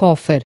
cofre